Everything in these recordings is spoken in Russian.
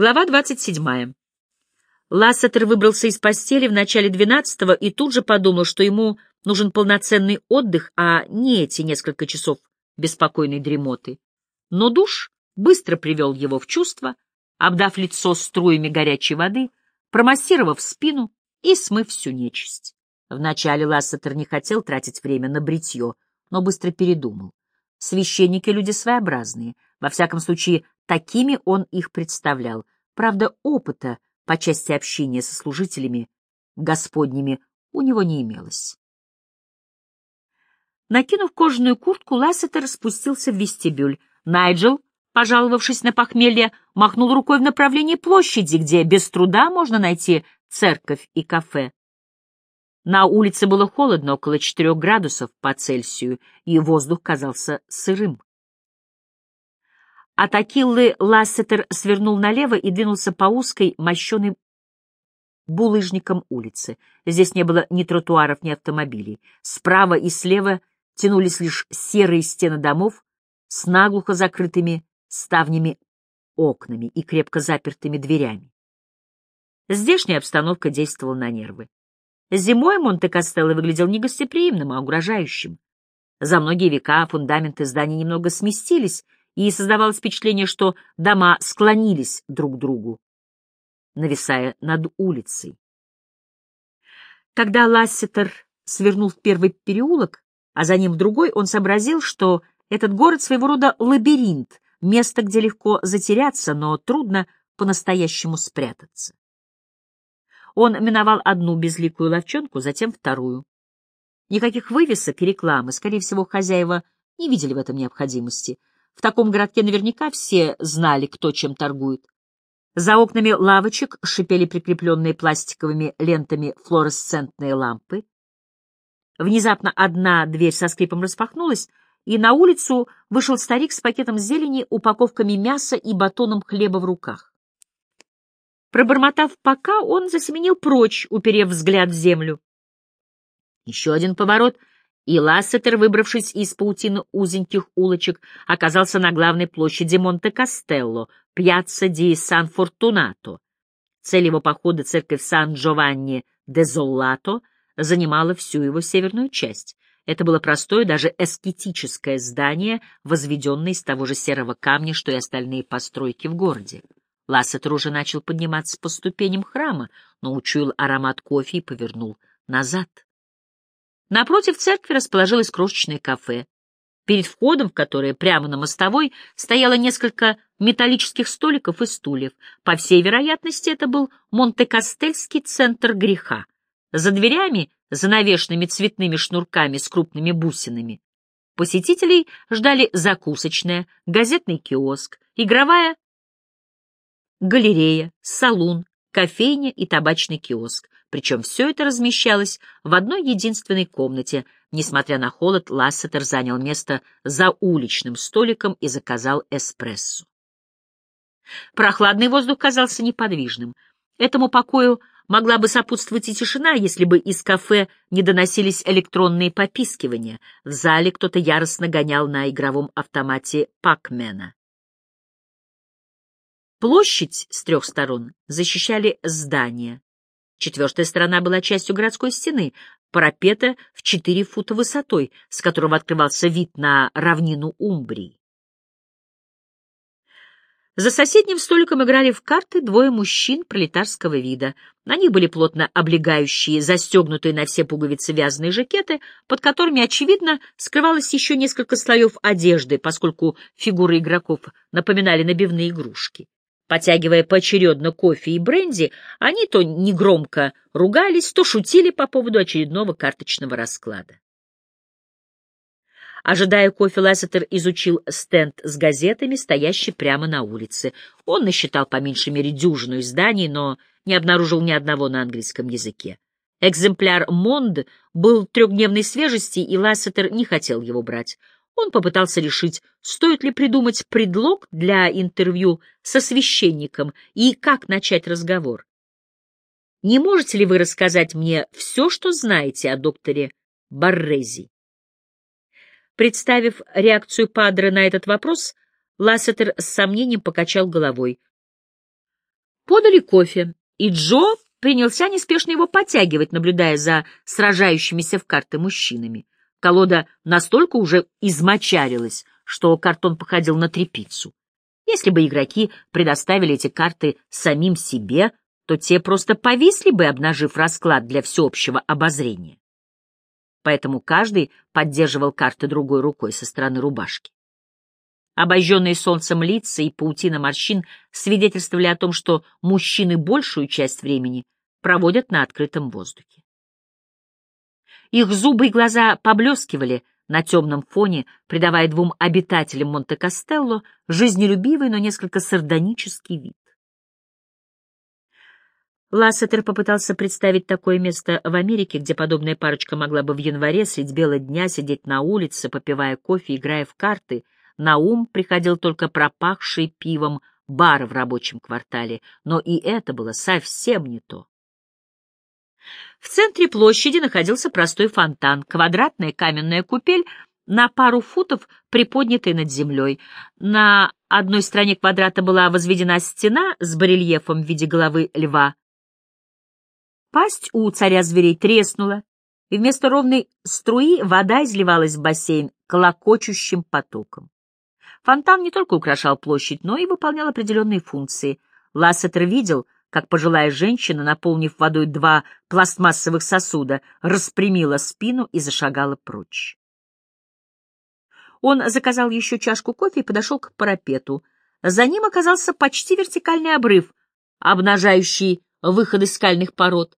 Глава 27. Лассетер выбрался из постели в начале двенадцатого и тут же подумал, что ему нужен полноценный отдых, а не эти несколько часов беспокойной дремоты. Но душ быстро привел его в чувство, обдав лицо струями горячей воды, промассировав спину и смыв всю нечисть. Вначале Лассетер не хотел тратить время на бритье, но быстро передумал. Священники — люди своеобразные, во всяком случае, такими он их представлял. Правда, опыта по части общения со служителями господними у него не имелось. Накинув кожаную куртку, Лассетер спустился в вестибюль. Найджел, пожаловавшись на похмелье, махнул рукой в направлении площади, где без труда можно найти церковь и кафе. На улице было холодно, около четырех градусов по Цельсию, и воздух казался сырым. От Акиллы Лассетер свернул налево и двинулся по узкой, мощеной булыжником улице. Здесь не было ни тротуаров, ни автомобилей. Справа и слева тянулись лишь серые стены домов с наглухо закрытыми ставнями окнами и крепко запертыми дверями. Здешняя обстановка действовала на нервы. Зимой Монте-Кастелло выглядел не гостеприимным, а угрожающим. За многие века фундаменты зданий немного сместились, и создавалось впечатление, что дома склонились друг к другу, нависая над улицей. Когда Лассетер свернул в первый переулок, а за ним в другой, он сообразил, что этот город своего рода лабиринт, место, где легко затеряться, но трудно по-настоящему спрятаться. Он миновал одну безликую ловчонку, затем вторую. Никаких вывесок и рекламы, скорее всего, хозяева не видели в этом необходимости. В таком городке наверняка все знали, кто чем торгует. За окнами лавочек шипели прикрепленные пластиковыми лентами флуоресцентные лампы. Внезапно одна дверь со скрипом распахнулась, и на улицу вышел старик с пакетом зелени, упаковками мяса и батоном хлеба в руках. Пробормотав «пока», он засеменил прочь, уперев взгляд в землю. Еще один поворот, и Лассетер, выбравшись из паутины узеньких улочек, оказался на главной площади Монте-Кастелло, пьяцца ди Сан-Фортунато. Цель его похода, церковь Сан-Джованни де Золлато, занимала всю его северную часть. Это было простое, даже эскетическое здание, возведенное из того же серого камня, что и остальные постройки в городе. Лассетер уже начал подниматься по ступеням храма, но учуял аромат кофе и повернул назад. Напротив церкви расположилось крошечное кафе, перед входом в которое прямо на мостовой стояло несколько металлических столиков и стульев. По всей вероятности, это был Монте-Кастельский центр греха. За дверями, занавешенными цветными шнурками с крупными бусинами, посетителей ждали закусочная, газетный киоск, игровая галерея, салун, кофейня и табачный киоск. Причем все это размещалось в одной единственной комнате. Несмотря на холод, Лассетер занял место за уличным столиком и заказал эспрессо. Прохладный воздух казался неподвижным. Этому покою могла бы сопутствовать и тишина, если бы из кафе не доносились электронные попискивания. В зале кто-то яростно гонял на игровом автомате Пакмена. Площадь с трех сторон защищали здания. Четвертая сторона была частью городской стены, парапета в четыре фута высотой, с которого открывался вид на равнину Умбрии. За соседним столиком играли в карты двое мужчин пролетарского вида. На них были плотно облегающие, застегнутые на все пуговицы вязаные жакеты, под которыми, очевидно, скрывалось еще несколько слоев одежды, поскольку фигуры игроков напоминали набивные игрушки. Потягивая поочередно кофе и бренди, они то негромко ругались, то шутили по поводу очередного карточного расклада. Ожидая кофе, Лассетер изучил стенд с газетами, стоящий прямо на улице. Он насчитал по меньшей мере дюжину изданий, но не обнаружил ни одного на английском языке. Экземпляр «Монд» был трехдневной свежести, и Лассетер не хотел его брать. Он попытался решить, стоит ли придумать предлог для интервью со священником и как начать разговор. «Не можете ли вы рассказать мне все, что знаете о докторе Баррези?» Представив реакцию Падре на этот вопрос, Лассетер с сомнением покачал головой. Подали кофе, и Джо принялся неспешно его подтягивать, наблюдая за сражающимися в карты мужчинами. Колода настолько уже измочарилась, что картон походил на трепицу. Если бы игроки предоставили эти карты самим себе, то те просто повисли бы, обнажив расклад для всеобщего обозрения. Поэтому каждый поддерживал карты другой рукой со стороны рубашки. Обожженные солнцем лица и паутина морщин свидетельствовали о том, что мужчины большую часть времени проводят на открытом воздухе. Их зубы и глаза поблескивали на темном фоне, придавая двум обитателям Монте-Кастелло жизнелюбивый, но несколько сардонический вид. Лассетер попытался представить такое место в Америке, где подобная парочка могла бы в январе средь бела дня сидеть на улице, попивая кофе, играя в карты. На ум приходил только пропахший пивом бар в рабочем квартале, но и это было совсем не то. В центре площади находился простой фонтан, квадратная каменная купель на пару футов, приподнятая над землей. На одной стороне квадрата была возведена стена с барельефом в виде головы льва. Пасть у царя зверей треснула, и вместо ровной струи вода изливалась в бассейн колокочущим потоком. Фонтан не только украшал площадь, но и выполнял определенные функции. Лассетер видел — как пожилая женщина, наполнив водой два пластмассовых сосуда, распрямила спину и зашагала прочь. Он заказал еще чашку кофе и подошел к парапету. За ним оказался почти вертикальный обрыв, обнажающий выходы скальных пород.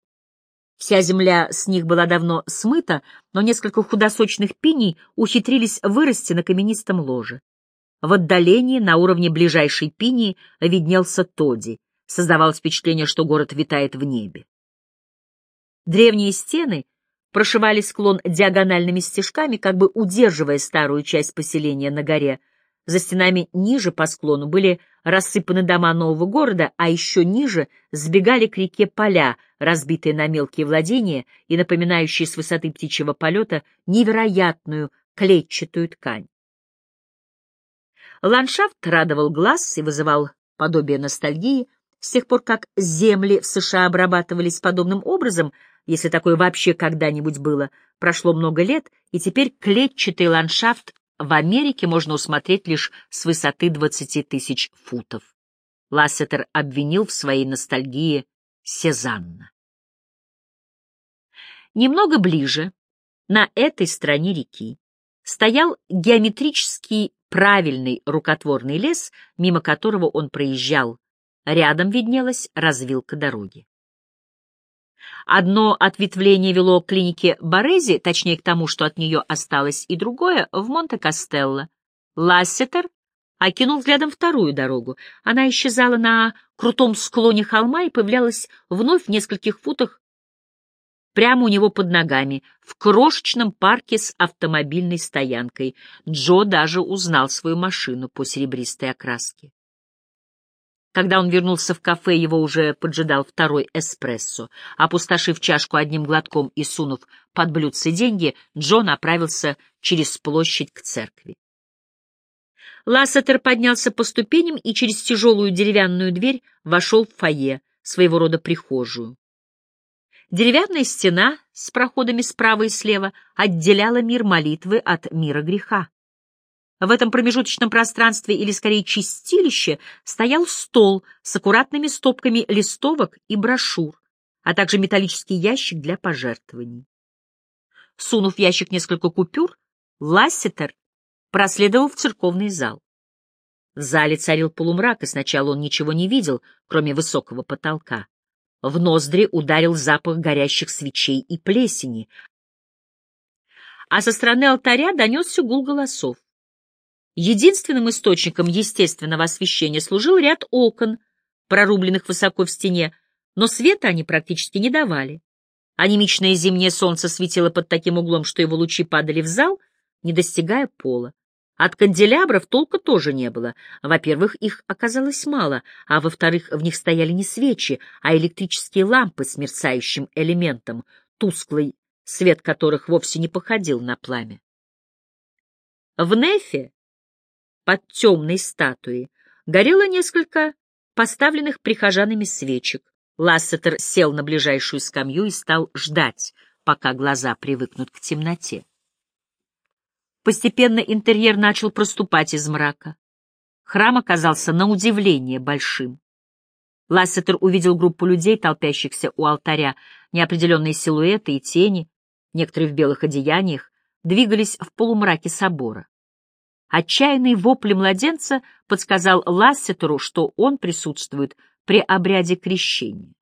Вся земля с них была давно смыта, но несколько худосочных пиней ухитрились вырасти на каменистом ложе. В отдалении, на уровне ближайшей пинии, виднелся Тоди. Создавалось впечатление, что город витает в небе. Древние стены прошивали склон диагональными стежками, как бы удерживая старую часть поселения на горе. За стенами ниже по склону были рассыпаны дома нового города, а еще ниже сбегали к реке поля, разбитые на мелкие владения и напоминающие с высоты птичьего полета невероятную клетчатую ткань. Ландшафт радовал глаз и вызывал подобие ностальгии, с тех пор, как земли в США обрабатывались подобным образом, если такое вообще когда-нибудь было, прошло много лет, и теперь клетчатый ландшафт в Америке можно усмотреть лишь с высоты 20 тысяч футов. Лассетер обвинил в своей ностальгии Сезанна. Немного ближе, на этой стороне реки, стоял геометрический правильный рукотворный лес, мимо которого он проезжал, Рядом виднелась развилка дороги. Одно ответвление вело к клинике Борези, точнее к тому, что от нее осталось, и другое — в Монте-Кастелло. Лассетер окинул взглядом вторую дорогу. Она исчезала на крутом склоне холма и появлялась вновь в нескольких футах прямо у него под ногами, в крошечном парке с автомобильной стоянкой. Джо даже узнал свою машину по серебристой окраске. Когда он вернулся в кафе, его уже поджидал второй эспрессо. Опустошив чашку одним глотком и сунув под блюдце деньги, Джон направился через площадь к церкви. Лассетер поднялся по ступеням и через тяжелую деревянную дверь вошел в фойе, своего рода прихожую. Деревянная стена с проходами справа и слева отделяла мир молитвы от мира греха. В этом промежуточном пространстве, или скорее чистилище, стоял стол с аккуратными стопками листовок и брошюр, а также металлический ящик для пожертвований. Сунув в ящик несколько купюр, Лассетер проследовал в церковный зал. В зале царил полумрак, и сначала он ничего не видел, кроме высокого потолка. В ноздри ударил запах горящих свечей и плесени, а со стороны алтаря донесся гул голосов. Единственным источником естественного освещения служил ряд окон, прорубленных высоко в стене, но света они практически не давали. Анемичное зимнее солнце светило под таким углом, что его лучи падали в зал, не достигая пола. От канделябров толка тоже не было. Во-первых, их оказалось мало, а во-вторых, в них стояли не свечи, а электрические лампы с мерцающим элементом, тусклый свет которых вовсе не походил на пламя. В Нефе под темной статуей горело несколько поставленных прихожанами свечек. Лассетер сел на ближайшую скамью и стал ждать, пока глаза привыкнут к темноте. Постепенно интерьер начал проступать из мрака. Храм оказался на удивление большим. Лассетер увидел группу людей, толпящихся у алтаря, неопределенные силуэты и тени, некоторые в белых одеяниях, двигались в полумраке собора. Отчаянный вопль младенца подсказал Лассетеру, что он присутствует при обряде крещения.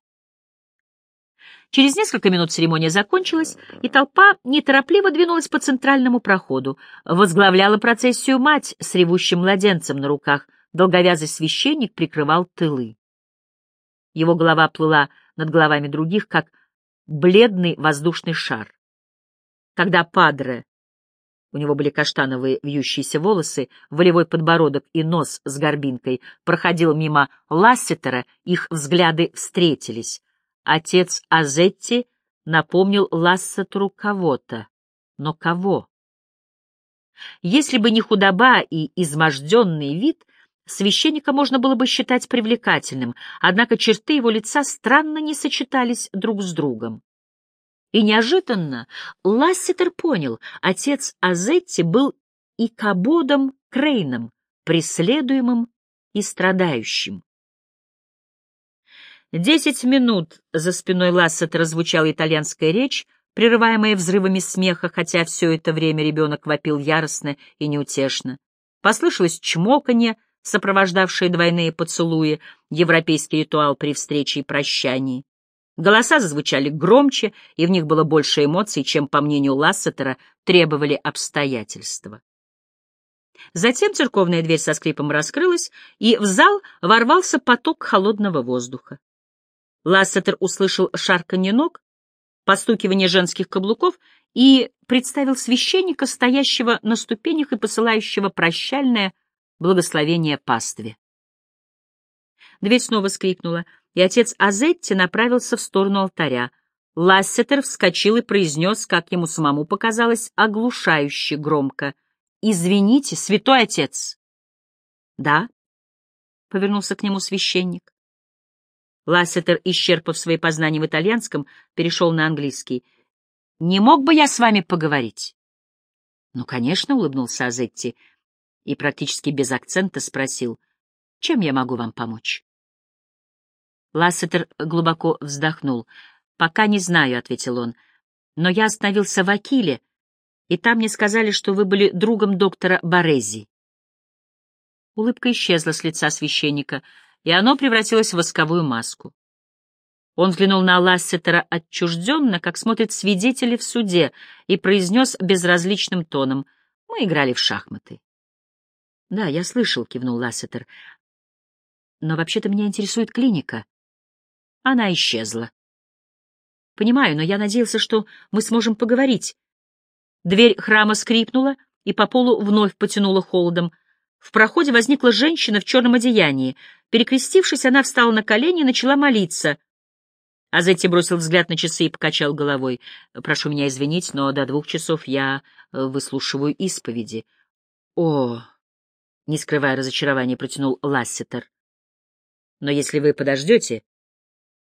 Через несколько минут церемония закончилась, и толпа неторопливо двинулась по центральному проходу. Возглавляла процессию мать с ревущим младенцем на руках. Долговязый священник прикрывал тылы. Его голова плыла над головами других, как бледный воздушный шар. Когда Падре, у него были каштановые вьющиеся волосы, волевой подбородок и нос с горбинкой, проходил мимо Лассетера, их взгляды встретились. Отец Азетти напомнил Лассетеру кого-то. Но кого? Если бы не худоба и изможденный вид, священника можно было бы считать привлекательным, однако черты его лица странно не сочетались друг с другом. И неожиданно Ласситер понял, отец Азетти был и Кабодом Крейном, преследуемым и страдающим. Десять минут за спиной Лассетера звучала итальянская речь, прерываемая взрывами смеха, хотя все это время ребенок вопил яростно и неутешно. Послышалось чмоканье, сопровождавшее двойные поцелуи, европейский ритуал при встрече и прощании. Голоса зазвучали громче, и в них было больше эмоций, чем, по мнению Лассетера, требовали обстоятельства. Затем церковная дверь со скрипом раскрылась, и в зал ворвался поток холодного воздуха. Лассетер услышал шарканье ног, постукивание женских каблуков и представил священника, стоящего на ступенях и посылающего прощальное благословение пастве. Дверь снова скрипнула, и отец Азетти направился в сторону алтаря. Лассетер вскочил и произнес, как ему самому показалось, оглушающе громко. «Извините, святой отец!» «Да?» — повернулся к нему священник. Лассетер, исчерпав свои познания в итальянском, перешел на английский. «Не мог бы я с вами поговорить?» «Ну, конечно», — улыбнулся Азетти и практически без акцента спросил, «Чем я могу вам помочь?» Лассетер глубоко вздохнул. «Пока не знаю», — ответил он, — «но я остановился в Акиле, и там мне сказали, что вы были другом доктора Борези». Улыбка исчезла с лица священника — и оно превратилось в восковую маску. Он взглянул на Лассетера отчужденно, как смотрят свидетели в суде, и произнес безразличным тоном. «Мы играли в шахматы». «Да, я слышал», — кивнул Лассетер. «Но вообще-то меня интересует клиника». Она исчезла. «Понимаю, но я надеялся, что мы сможем поговорить». Дверь храма скрипнула, и по полу вновь потянула холодом. В проходе возникла женщина в черном одеянии. Перекрестившись, она встала на колени и начала молиться. А затем бросил взгляд на часы и покачал головой. «Прошу меня извинить, но до двух часов я э, выслушиваю исповеди». «О!» — не скрывая разочарования, протянул Лассетер. «Но если вы подождете,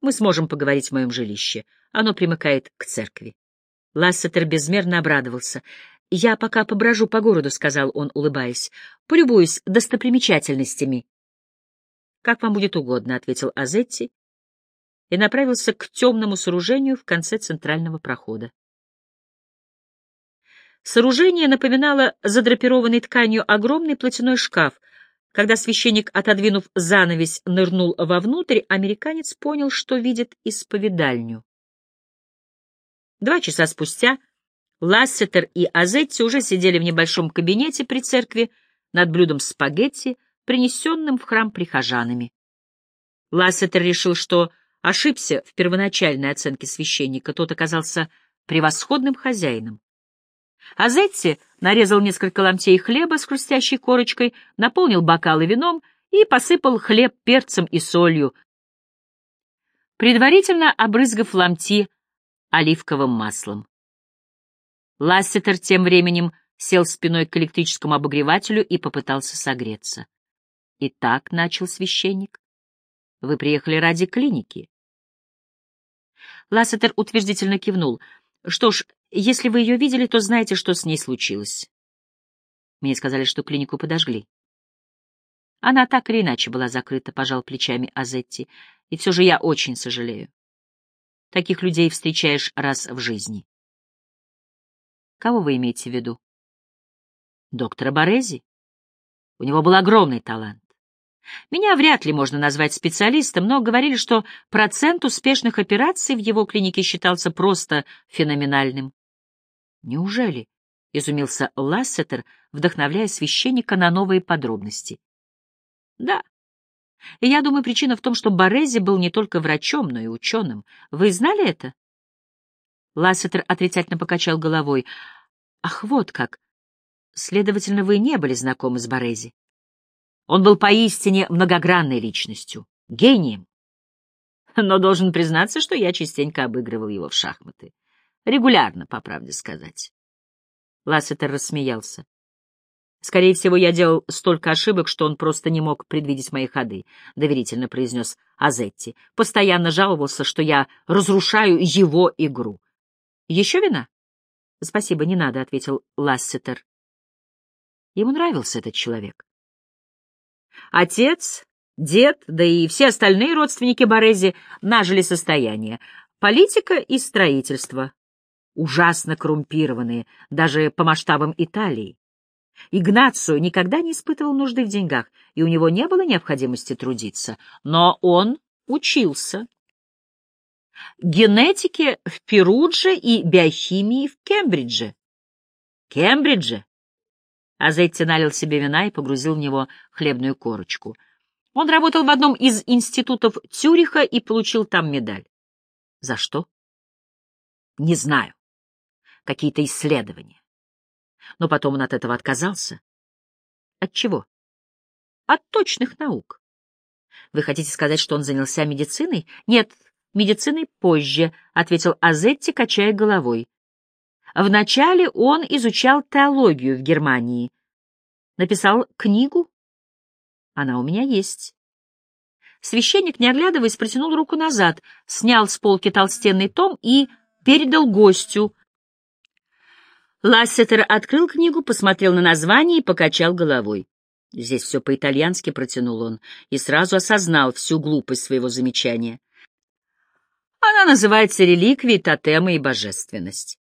мы сможем поговорить в моем жилище. Оно примыкает к церкви». Лассетер безмерно обрадовался. «Я пока поброжу по городу», — сказал он, улыбаясь. «Полюбуюсь достопримечательностями». «Как вам будет угодно», — ответил Азетти и направился к темному сооружению в конце центрального прохода. Сооружение напоминало задрапированный тканью огромный платяной шкаф. Когда священник, отодвинув занавесь, нырнул вовнутрь, американец понял, что видит исповедальню. Два часа спустя Лассетер и Азетти уже сидели в небольшом кабинете при церкви над блюдом спагетти, принесенным в храм прихожанами. Лассетер решил, что ошибся в первоначальной оценке священника, тот оказался превосходным хозяином. Азетти нарезал несколько ломтей хлеба с хрустящей корочкой, наполнил бокалы вином и посыпал хлеб перцем и солью, предварительно обрызгав ломти оливковым маслом. Лассетер тем временем сел спиной к электрическому обогревателю и попытался согреться. «Итак», — начал священник, Вы приехали ради клиники. Лассетер утвердительно кивнул. Что ж, если вы ее видели, то знаете, что с ней случилось. Мне сказали, что клинику подожгли. Она так или иначе была закрыта, пожал плечами Азетти, и все же я очень сожалею. Таких людей встречаешь раз в жизни. Кого вы имеете в виду? Доктора Борези. У него был огромный талант. Меня вряд ли можно назвать специалистом, но говорили, что процент успешных операций в его клинике считался просто феноменальным. Неужели? — изумился Лассетер, вдохновляя священника на новые подробности. Да. И я думаю, причина в том, что Борези был не только врачом, но и ученым. Вы знали это? Лассетер отрицательно покачал головой. Ах, вот как. Следовательно, вы не были знакомы с Борези. Он был поистине многогранной личностью, гением. Но должен признаться, что я частенько обыгрывал его в шахматы. Регулярно, по правде сказать. Лассетер рассмеялся. Скорее всего, я делал столько ошибок, что он просто не мог предвидеть мои ходы, — доверительно произнес Азетти. Постоянно жаловался, что я разрушаю его игру. — Еще вина? — Спасибо, не надо, — ответил Лассетер. Ему нравился этот человек. Отец, дед, да и все остальные родственники Борези нажили состояние. Политика и строительство. Ужасно коррумпированные, даже по масштабам Италии. Игнацио никогда не испытывал нужды в деньгах, и у него не было необходимости трудиться, но он учился. Генетике в Перудже и биохимии в Кембридже. Кембридже? Азетти налил себе вина и погрузил в него хлебную корочку. Он работал в одном из институтов Цюриха и получил там медаль. За что? Не знаю. Какие-то исследования но потом он от этого отказался. От чего? От точных наук. Вы хотите сказать, что он занялся медициной? Нет, медициной позже, — ответил Азетти, качая головой. Вначале он изучал теологию в Германии. Написал книгу? Она у меня есть. Священник, не оглядываясь, протянул руку назад, снял с полки толстенный том и передал гостю, Лассетер открыл книгу, посмотрел на название и покачал головой. Здесь все по-итальянски протянул он и сразу осознал всю глупость своего замечания. Она называется «Реликвии, тотемы и божественность».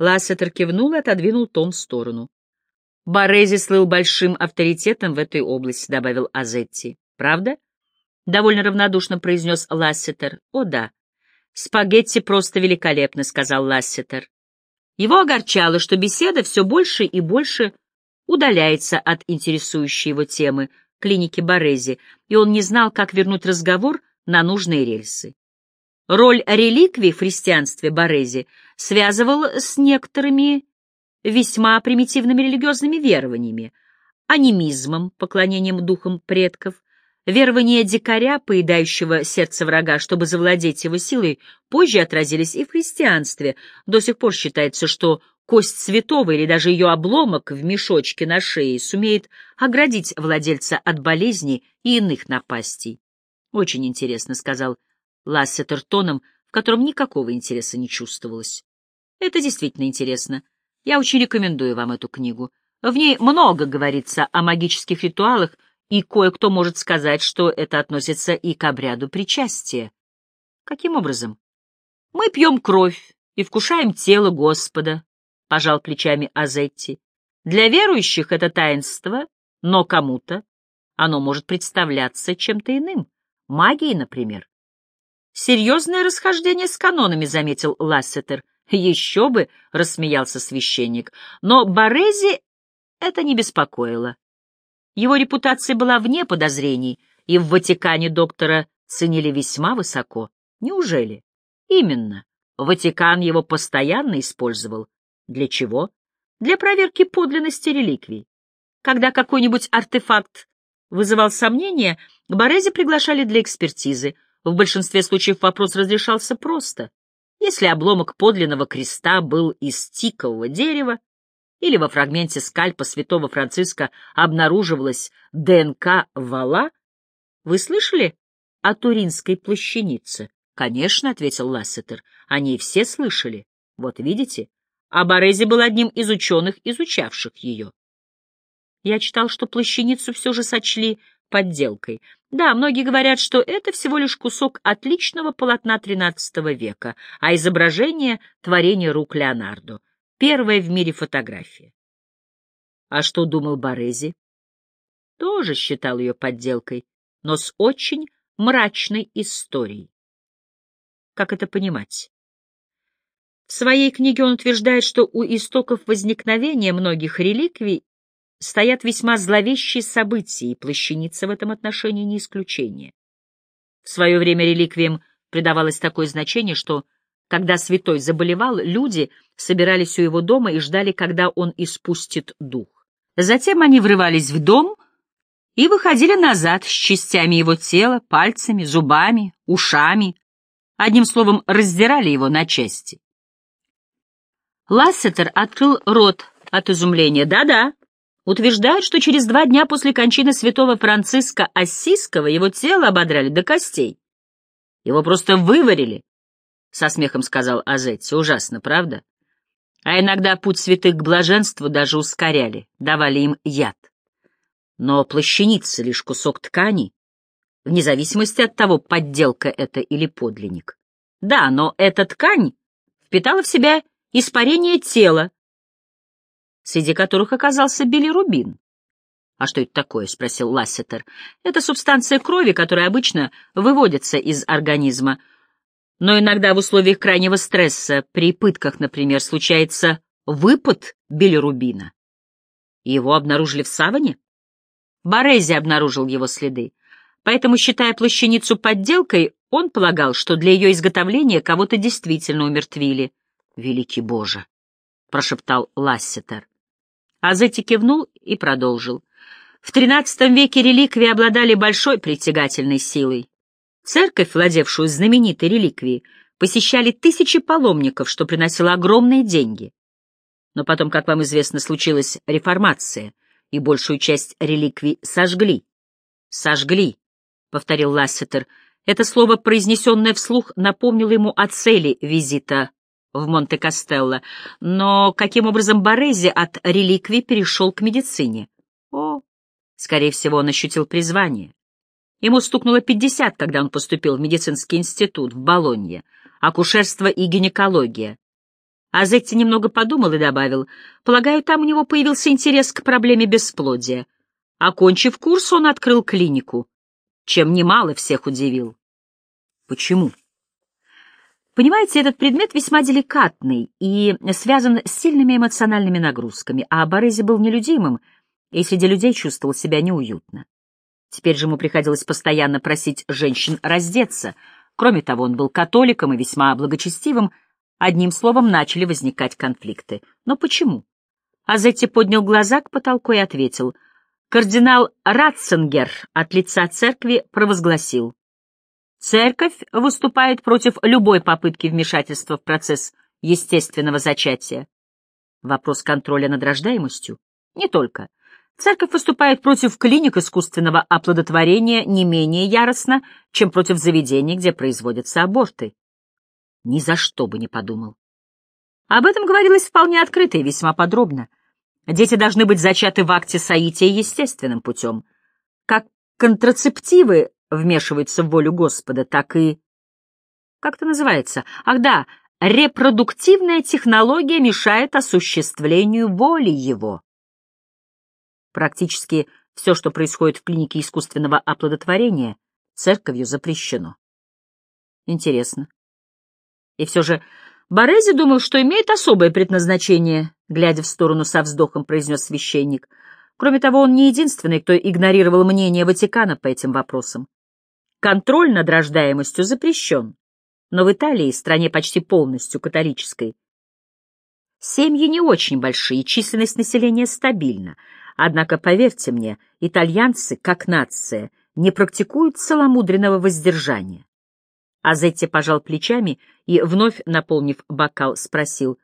Лассетер кивнул и отодвинул том в сторону. «Борези слыл большим авторитетом в этой области», — добавил Азетти. «Правда?» — довольно равнодушно произнес Лассетер. «О, да. Спагетти просто великолепны», — сказал Лассетер. Его огорчало, что беседа все больше и больше удаляется от интересующей его темы клиники Борези, и он не знал, как вернуть разговор на нужные рельсы. Роль реликвий в христианстве Борези связывал с некоторыми весьма примитивными религиозными верованиями, анимизмом, поклонением духам предков, Верования дикаря, поедающего сердце врага, чтобы завладеть его силой, позже отразились и в христианстве. До сих пор считается, что кость святого или даже ее обломок в мешочке на шее сумеет оградить владельца от болезней и иных напастей. «Очень интересно», — сказал Лассетер тоном, в котором никакого интереса не чувствовалось. «Это действительно интересно. Я очень рекомендую вам эту книгу. В ней много говорится о магических ритуалах, и кое-кто может сказать, что это относится и к обряду причастия. Каким образом? Мы пьем кровь и вкушаем тело Господа, — пожал плечами Азетти. Для верующих это таинство, но кому-то оно может представляться чем-то иным, магией, например. Серьезное расхождение с канонами, — заметил Лассетер. Еще бы, — рассмеялся священник, но Борези это не беспокоило. Его репутация была вне подозрений, и в Ватикане доктора ценили весьма высоко. Неужели? Именно. Ватикан его постоянно использовал. Для чего? Для проверки подлинности реликвий. Когда какой-нибудь артефакт вызывал сомнения, Борези приглашали для экспертизы. В большинстве случаев вопрос разрешался просто. Если обломок подлинного креста был из тикового дерева, или во фрагменте скальпа святого Франциска обнаруживалась ДНК вала? Вы слышали о Туринской плащанице? Конечно, — ответил Лассетер, — о ней все слышали. Вот видите, а был одним из ученых, изучавших ее. Я читал, что плащаницу все же сочли подделкой. Да, многие говорят, что это всего лишь кусок отличного полотна XIII века, а изображение — творение рук Леонардо. Первая в мире фотография. А что думал Борези? Тоже считал ее подделкой, но с очень мрачной историей. Как это понимать? В своей книге он утверждает, что у истоков возникновения многих реликвий стоят весьма зловещие события, и плащаница в этом отношении не исключение. В свое время реликвиям придавалось такое значение, что, когда святой заболевал, люди собирались у его дома и ждали, когда он испустит дух. Затем они врывались в дом и выходили назад с частями его тела, пальцами, зубами, ушами, одним словом, раздирали его на части. Лассетер открыл рот от изумления. «Да-да, утверждают, что через два дня после кончины святого Франциска Ассийского его тело ободрали до костей. Его просто выварили, — со смехом сказал Азетти. Ужасно, правда? А иногда путь святых к блаженству даже ускоряли, давали им яд. Но плащаница — лишь кусок ткани, вне зависимости от того, подделка это или подлинник. Да, но эта ткань впитала в себя испарение тела, среди которых оказался билирубин. «А что это такое?» — спросил Лассетер. «Это субстанция крови, которая обычно выводится из организма. Но иногда в условиях крайнего стресса, при пытках, например, случается выпад билирубина. Его обнаружили в саване? Борези обнаружил его следы. Поэтому, считая плащаницу подделкой, он полагал, что для ее изготовления кого-то действительно умертвили. «Великий Боже!» — прошептал Лассетер. Азети кивнул и продолжил. В XIII веке реликвии обладали большой притягательной силой. Церковь, владевшую знаменитой реликвией, посещали тысячи паломников, что приносило огромные деньги. Но потом, как вам известно, случилась реформация, и большую часть реликвий сожгли. «Сожгли», — повторил Лассетер. Это слово, произнесенное вслух, напомнило ему о цели визита в Монте-Кастелло, но каким образом Борези от реликвий перешел к медицине? О, скорее всего, он ощутил призвание. Ему стукнуло пятьдесят, когда он поступил в медицинский институт в Болонье, акушерство и гинекология. А Зетти немного подумал и добавил, полагаю, там у него появился интерес к проблеме бесплодия. Окончив курс, он открыл клинику, чем немало всех удивил. Почему? Понимаете, этот предмет весьма деликатный и связан с сильными эмоциональными нагрузками, а Борези был нелюдимым и среди людей чувствовал себя неуютно. Теперь же ему приходилось постоянно просить женщин раздеться. Кроме того, он был католиком и весьма благочестивым. Одним словом, начали возникать конфликты. Но почему? Азетти поднял глаза к потолку и ответил. Кардинал Ратцингер от лица церкви провозгласил. Церковь выступает против любой попытки вмешательства в процесс естественного зачатия. Вопрос контроля над рождаемостью? Не только. Церковь выступает против клиник искусственного оплодотворения не менее яростно, чем против заведений, где производятся аборты. Ни за что бы не подумал. Об этом говорилось вполне открыто и весьма подробно. Дети должны быть зачаты в акте соития естественным путем. Как контрацептивы вмешивается в волю Господа, так и... Как это называется? Ах да, репродуктивная технология мешает осуществлению воли его. Практически все, что происходит в клинике искусственного оплодотворения, церковью запрещено. Интересно. И все же Борези думал, что имеет особое предназначение, глядя в сторону со вздохом, произнес священник. Кроме того, он не единственный, кто игнорировал мнение Ватикана по этим вопросам. Контроль над рождаемостью запрещен, но в Италии, стране почти полностью католической, семьи не очень большие, численность населения стабильна. Однако, поверьте мне, итальянцы, как нация, не практикуют целомудренного воздержания. Азетти пожал плечами и, вновь наполнив бокал, спросил,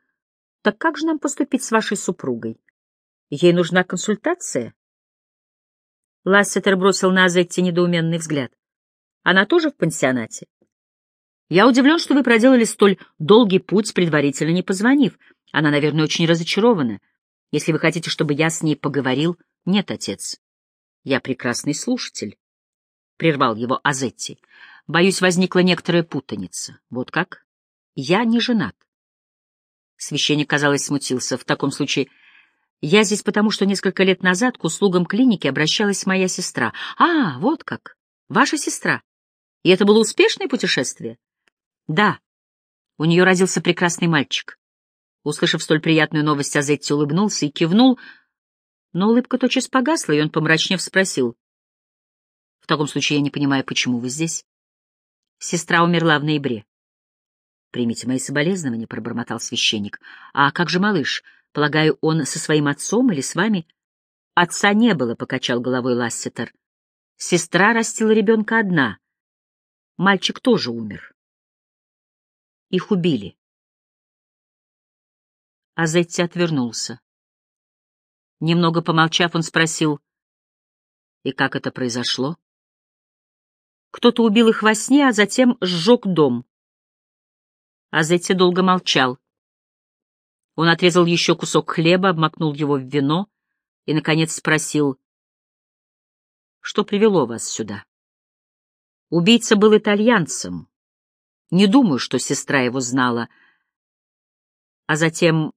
«Так как же нам поступить с вашей супругой? Ей нужна консультация?» Лассетер бросил на Азетти недоуменный взгляд. Она тоже в пансионате? Я удивлен, что вы проделали столь долгий путь, предварительно не позвонив. Она, наверное, очень разочарована. Если вы хотите, чтобы я с ней поговорил... Нет, отец. Я прекрасный слушатель. Прервал его Азетти. Боюсь, возникла некоторая путаница. Вот как? Я не женат. Священник, казалось, смутился. В таком случае... Я здесь потому, что несколько лет назад к услугам клиники обращалась моя сестра. А, вот как. Ваша сестра. И это было успешное путешествие? Да. У нее родился прекрасный мальчик. Услышав столь приятную новость, Азетти улыбнулся и кивнул, но улыбка тотчас погасла, и он, помрачнев, спросил. — В таком случае я не понимаю, почему вы здесь? Сестра умерла в ноябре. — Примите мои соболезнования, — пробормотал священник. — А как же малыш? Полагаю, он со своим отцом или с вами? — Отца не было, — покачал головой Лассетер. Сестра растила ребенка одна. Мальчик тоже умер. Их убили. Азетти отвернулся. Немного помолчав, он спросил, «И как это произошло?» Кто-то убил их во сне, а затем сжег дом. Азетти долго молчал. Он отрезал еще кусок хлеба, обмакнул его в вино и, наконец, спросил, «Что привело вас сюда?» Убийца был итальянцем. Не думаю, что сестра его знала. А затем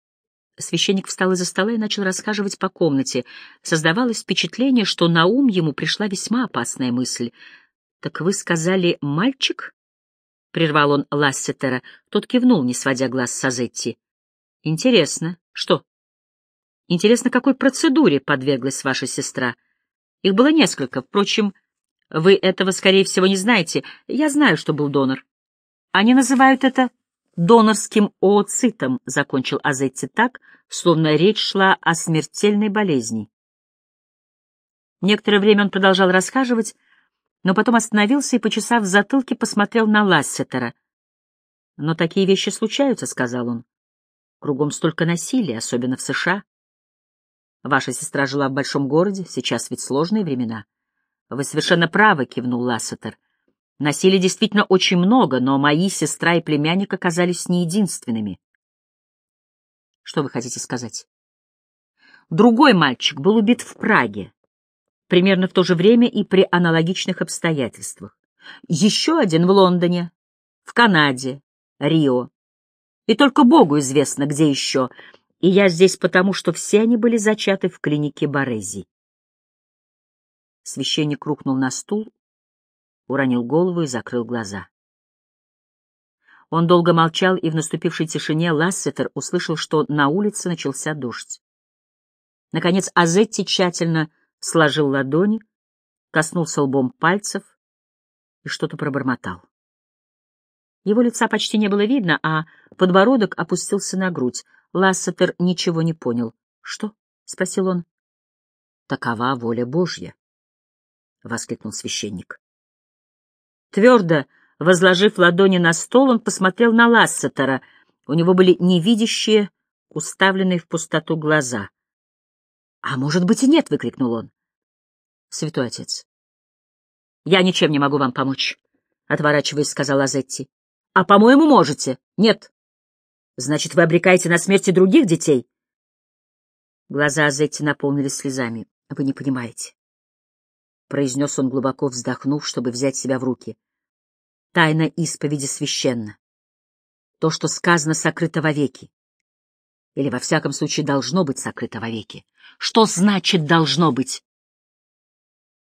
Священник встал из-за стола и начал расхаживать по комнате. Создавалось впечатление, что на ум ему пришла весьма опасная мысль. «Так вы сказали «мальчик»?» — прервал он Лассетера. Тот кивнул, не сводя глаз с Азетти. «Интересно. Что?» «Интересно, какой процедуре подверглась ваша сестра?» «Их было несколько. Впрочем, вы этого, скорее всего, не знаете. Я знаю, что был донор. Они называют это донорским ooцитом, — закончил Азетти так, словно речь шла о смертельной болезни. Некоторое время он продолжал расхаживать, но потом остановился и, почесав в затылке, посмотрел на Лассетера. «Но такие вещи случаются», — сказал он. «Кругом столько насилия, особенно в США. Ваша сестра жила в большом городе, сейчас ведь сложные времена». «Вы совершенно правы», — кивнул Лассетер. Насилия действительно очень много, но мои сестра и племянник оказались не единственными. Что вы хотите сказать? Другой мальчик был убит в Праге, примерно в то же время и при аналогичных обстоятельствах. Еще один в Лондоне, в Канаде, Рио. И только Богу известно, где еще. И я здесь потому, что все они были зачаты в клинике Борези. Священник рухнул на стул уронил голову и закрыл глаза. Он долго молчал, и в наступившей тишине Лассетер услышал, что на улице начался дождь. Наконец Азетти тщательно сложил ладони, коснулся лбом пальцев и что-то пробормотал. Его лица почти не было видно, а подбородок опустился на грудь. Лассетер ничего не понял. «Что?» — спросил он. «Такова воля Божья», — воскликнул священник. Твердо возложив ладони на стол, он посмотрел на Лассетера. У него были невидящие, уставленные в пустоту глаза. — А может быть и нет, — выкрикнул он. — Святой отец. — Я ничем не могу вам помочь, — отворачиваясь, сказал Азетти. — А, по-моему, можете. Нет. Значит, вы обрекаете на смерти других детей? Глаза Азетти наполнились слезами. — Вы не понимаете. — произнес он, глубоко вздохнув, чтобы взять себя в руки. Тайна исповеди священна. То, что сказано, сокрыто вовеки. Или, во всяком случае, должно быть сокрыто вовеки. Что значит «должно быть»?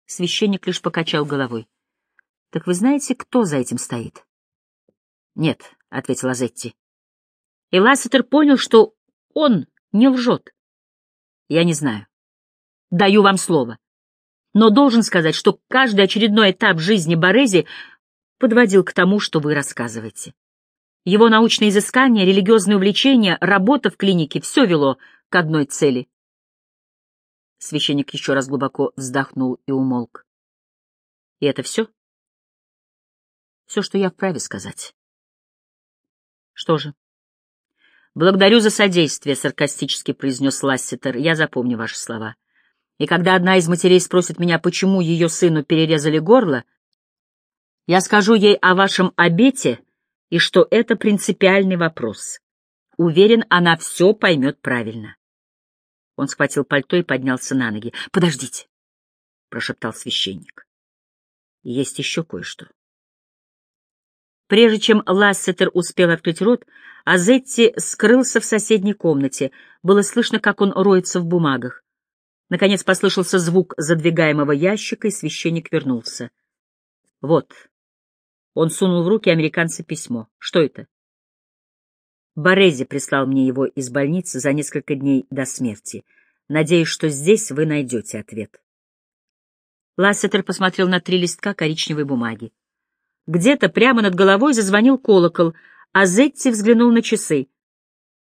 Священник лишь покачал головой. — Так вы знаете, кто за этим стоит? — Нет, — ответила Зетти. И Лассетер понял, что он не лжет. — Я не знаю. Даю вам слово но должен сказать, что каждый очередной этап жизни Борези подводил к тому, что вы рассказываете. Его научные изыскания, религиозные увлечения, работа в клинике — все вело к одной цели. Священник еще раз глубоко вздохнул и умолк. И это все? Все, что я вправе сказать. Что же? Благодарю за содействие, — саркастически произнес Ласситер. Я запомню ваши слова. И когда одна из матерей спросит меня, почему ее сыну перерезали горло, Я скажу ей о вашем обете и что это принципиальный вопрос. Уверен, она все поймет правильно. Он схватил пальто и поднялся на ноги. — Подождите, — прошептал священник. — Есть еще кое-что. Прежде чем Лассетер успел открыть рот, Азетти скрылся в соседней комнате. Было слышно, как он роется в бумагах. Наконец послышался звук задвигаемого ящика, и священник вернулся. — Вот. Он сунул в руки американца письмо. — Что это? Борези прислал мне его из больницы за несколько дней до смерти. Надеюсь, что здесь вы найдете ответ. Лассетер посмотрел на три листка коричневой бумаги. Где-то прямо над головой зазвонил колокол, а Зетти взглянул на часы.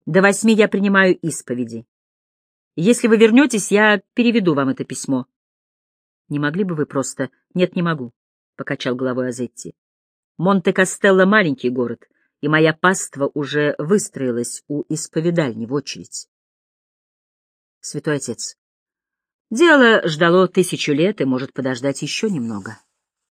До восьми я принимаю исповеди. Если вы вернетесь, я переведу вам это письмо. Не могли бы вы просто... Нет, не могу, — покачал головой Азетти. Монте-Кастелло — маленький город и моя паства уже выстроилась у исповедальни в очередь. Святой Отец, дело ждало тысячу лет и может подождать еще немного.